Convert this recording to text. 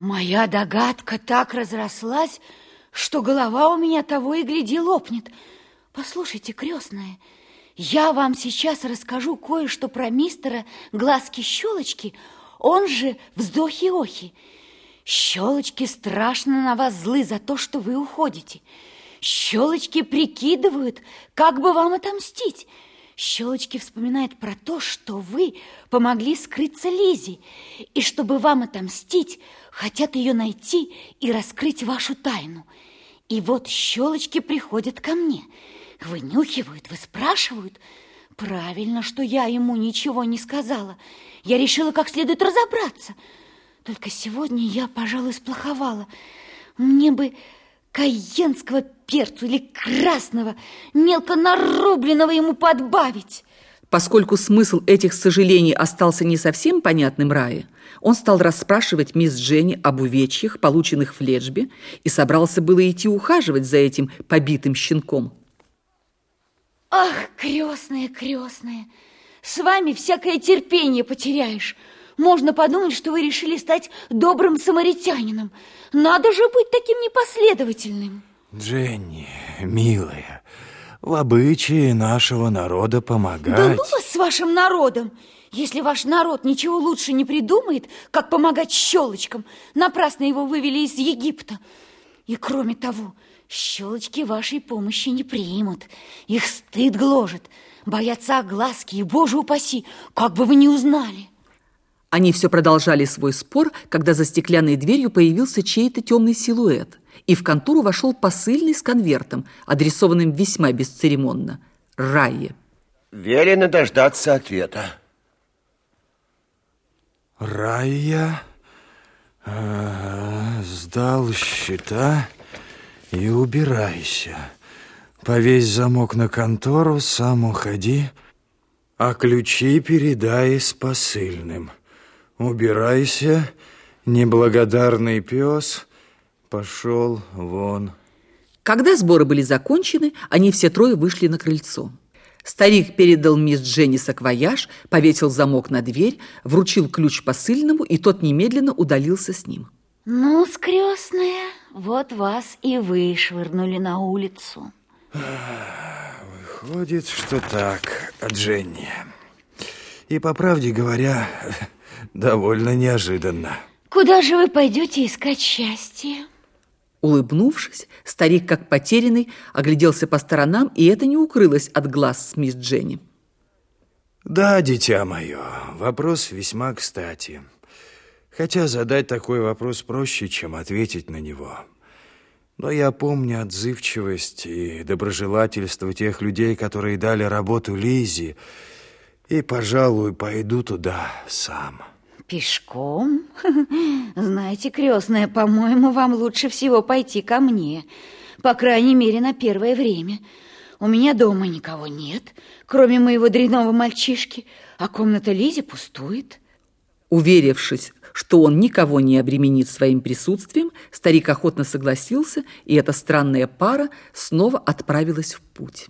Моя догадка так разрослась, что голова у меня того и гляди лопнет. Послушайте, крестная, я вам сейчас расскажу кое-что про мистера Глазки-щелочки, он же Вздохи-охи. Щелочки страшно на вас злы за то, что вы уходите. Щелочки прикидывают, как бы вам отомстить. Щелочки вспоминает про то, что вы помогли скрыться Лизе, и чтобы вам отомстить, хотят ее найти и раскрыть вашу тайну. И вот щелочки приходят ко мне, вынюхивают, выспрашивают. Правильно, что я ему ничего не сказала. Я решила как следует разобраться. Только сегодня я, пожалуй, сплоховала. Мне бы каенского перцу или красного, мелко нарубленного ему подбавить. Поскольку смысл этих сожалений остался не совсем понятным Рае, он стал расспрашивать мисс Дженни об увечьях, полученных в Леджбе, и собрался было идти ухаживать за этим побитым щенком. Ах, крестная, крестная, с вами всякое терпение потеряешь. Можно подумать, что вы решили стать добрым самаритянином. Надо же быть таким непоследовательным. Дженни, милая, в обычае нашего народа помогать... Да ну вас с вашим народом! Если ваш народ ничего лучше не придумает, как помогать щелочкам, напрасно его вывели из Египта. И кроме того, щелочки вашей помощи не примут. Их стыд гложет, боятся огласки, и, боже упаси, как бы вы не узнали. Они все продолжали свой спор, когда за стеклянной дверью появился чей-то темный силуэт, и в контору вошел посыльный с конвертом, адресованным весьма бесцеремонно – Райе. Велено дождаться ответа. Райя э, сдал счета и убирайся. Повесь замок на контору, сам уходи, а ключи передай с посыльным – Убирайся, неблагодарный пес, пошел вон. Когда сборы были закончены, они все трое вышли на крыльцо. Старик передал мисс Дженни саквояж, повесил замок на дверь, вручил ключ посыльному, и тот немедленно удалился с ним. Ну, скрестная, вот вас и вышвырнули на улицу. Выходит, что так, Дженни. И по правде говоря, довольно неожиданно. Куда же вы пойдете искать счастье? Улыбнувшись, старик, как потерянный, огляделся по сторонам, и это не укрылось от глаз с мисс Дженни. Да, дитя мое, вопрос весьма кстати. Хотя задать такой вопрос проще, чем ответить на него. Но я помню отзывчивость и доброжелательство тех людей, которые дали работу Лизе, и, пожалуй, пойду туда сам. Пешком? Знаете, крестная, по-моему, вам лучше всего пойти ко мне. По крайней мере, на первое время. У меня дома никого нет, кроме моего дрянного мальчишки, а комната Лизи пустует. Уверившись, что он никого не обременит своим присутствием, старик охотно согласился, и эта странная пара снова отправилась в путь.